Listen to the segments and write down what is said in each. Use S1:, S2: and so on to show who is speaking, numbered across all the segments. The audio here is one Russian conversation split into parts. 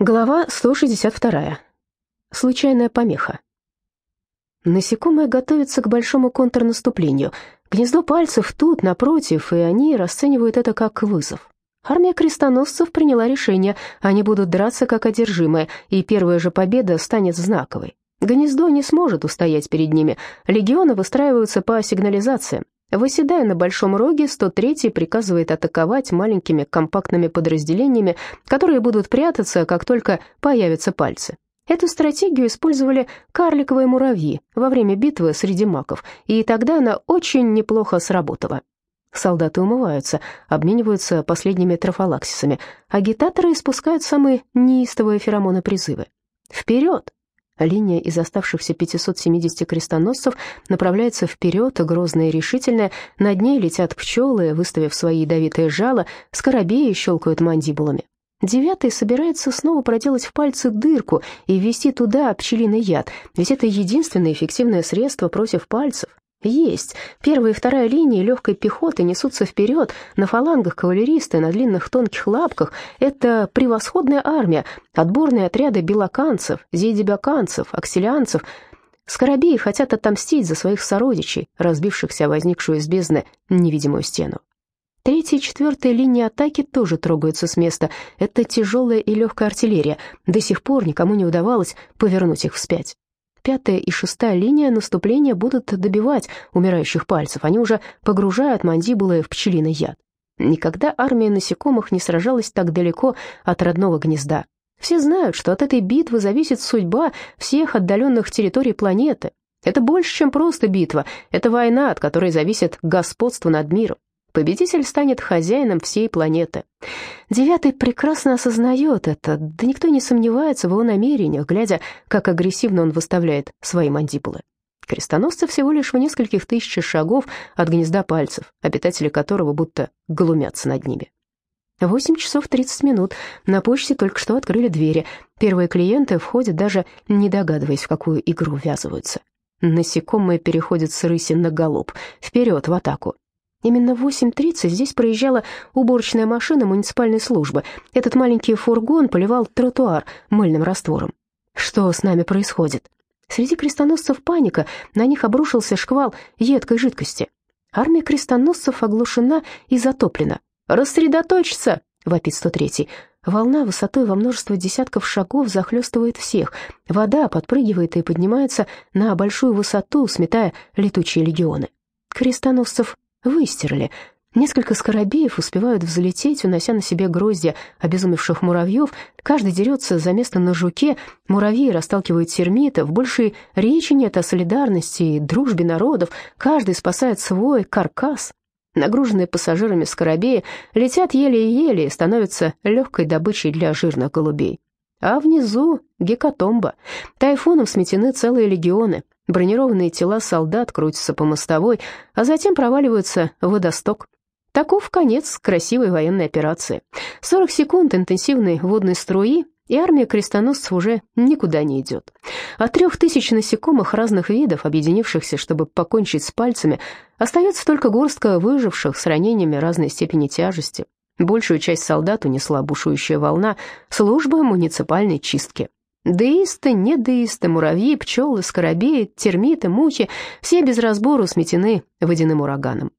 S1: Глава 162. Случайная помеха. Насекомые готовятся к большому контрнаступлению. Гнездо пальцев тут, напротив, и они расценивают это как вызов. Армия крестоносцев приняла решение, они будут драться как одержимые, и первая же победа станет знаковой. Гнездо не сможет устоять перед ними. Легионы выстраиваются по сигнализациям. Выседая на Большом Роге, 103-й приказывает атаковать маленькими компактными подразделениями, которые будут прятаться, как только появятся пальцы. Эту стратегию использовали карликовые муравьи во время битвы среди маков, и тогда она очень неплохо сработала. Солдаты умываются, обмениваются последними трофалаксисами. Агитаторы испускают самые неистовые феромоны призывы. «Вперед! Линия из оставшихся 570 крестоносцев направляется вперед, грозная и решительная. Над ней летят пчелы, выставив свои ядовитые жало, скоробеи щелкают мандибулами. Девятый собирается снова проделать в пальце дырку и ввести туда пчелиный яд, ведь это единственное эффективное средство против пальцев. Есть. Первая и вторая линии легкой пехоты несутся вперед, на фалангах кавалеристы, на длинных тонких лапках. Это превосходная армия, отборные отряды белоканцев, зейдебяканцев, акселианцев. Скоробеи хотят отомстить за своих сородичей, разбившихся возникшую из бездны невидимую стену. Третья и четвертая линии атаки тоже трогаются с места. Это тяжелая и легкая артиллерия. До сих пор никому не удавалось повернуть их вспять пятая и шестая линия наступления будут добивать умирающих пальцев. Они уже погружают мандибулы в пчелиный яд. Никогда армия насекомых не сражалась так далеко от родного гнезда. Все знают, что от этой битвы зависит судьба всех отдаленных территорий планеты. Это больше, чем просто битва. Это война, от которой зависит господство над миром. Победитель станет хозяином всей планеты. Девятый прекрасно осознает это, да никто не сомневается в его намерениях, глядя, как агрессивно он выставляет свои мандибулы. Крестоносцы всего лишь в нескольких тысячах шагов от гнезда пальцев, обитатели которого будто глумятся над ними. Восемь часов тридцать минут. На почте только что открыли двери. Первые клиенты входят, даже не догадываясь, в какую игру ввязываются. Насекомые переходят с рыси на галоп. Вперед, в атаку. Именно в 8.30 здесь проезжала уборочная машина муниципальной службы. Этот маленький фургон поливал тротуар мыльным раствором. Что с нами происходит? Среди крестоносцев паника, на них обрушился шквал едкой жидкости. Армия крестоносцев оглушена и затоплена. «Рассредоточиться!» — вопит 103-й. Волна высотой во множество десятков шагов захлестывает всех. Вода подпрыгивает и поднимается на большую высоту, сметая летучие легионы. Крестоносцев выстирали. Несколько скоробеев успевают взлететь, унося на себе гроздья обезумевших муравьев. Каждый дерется за место на жуке, муравьи расталкивают термитов. Больше речи нет о солидарности и дружбе народов. Каждый спасает свой каркас. Нагруженные пассажирами скоробеи летят еле-еле и становятся легкой добычей для жирных голубей. А внизу гекатомба. Тайфуном сметены целые легионы. Бронированные тела солдат крутятся по мостовой, а затем проваливаются в водосток. Таков конец красивой военной операции. 40 секунд интенсивной водной струи, и армия крестоносцев уже никуда не идет. От трех тысяч насекомых разных видов, объединившихся, чтобы покончить с пальцами, остается только горстка выживших с ранениями разной степени тяжести. Большую часть солдат унесла бушующая волна службы муниципальной чистки. Деисты, недеисты, муравьи, пчелы, скоробеи, термиты, мухи — все без разбору сметены водяным ураганом.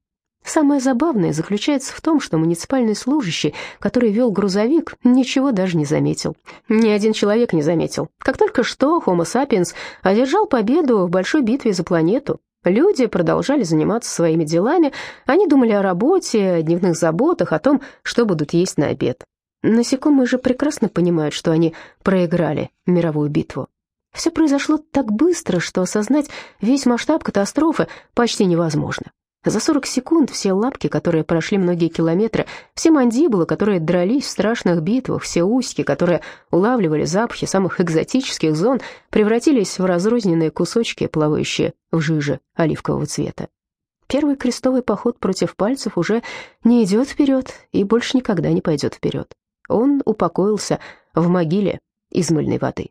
S1: Самое забавное заключается в том, что муниципальный служащий, который вел грузовик, ничего даже не заметил. Ни один человек не заметил. Как только что Homo sapiens одержал победу в большой битве за планету, люди продолжали заниматься своими делами, они думали о работе, о дневных заботах, о том, что будут есть на обед. Насекомые же прекрасно понимают, что они проиграли мировую битву. Все произошло так быстро, что осознать весь масштаб катастрофы почти невозможно. За 40 секунд все лапки, которые прошли многие километры, все мандибулы, которые дрались в страшных битвах, все узки, которые улавливали запахи самых экзотических зон, превратились в разрозненные кусочки, плавающие в жиже оливкового цвета. Первый крестовый поход против пальцев уже не идет вперед и больше никогда не пойдет вперед. Он упокоился в могиле из мыльной воды.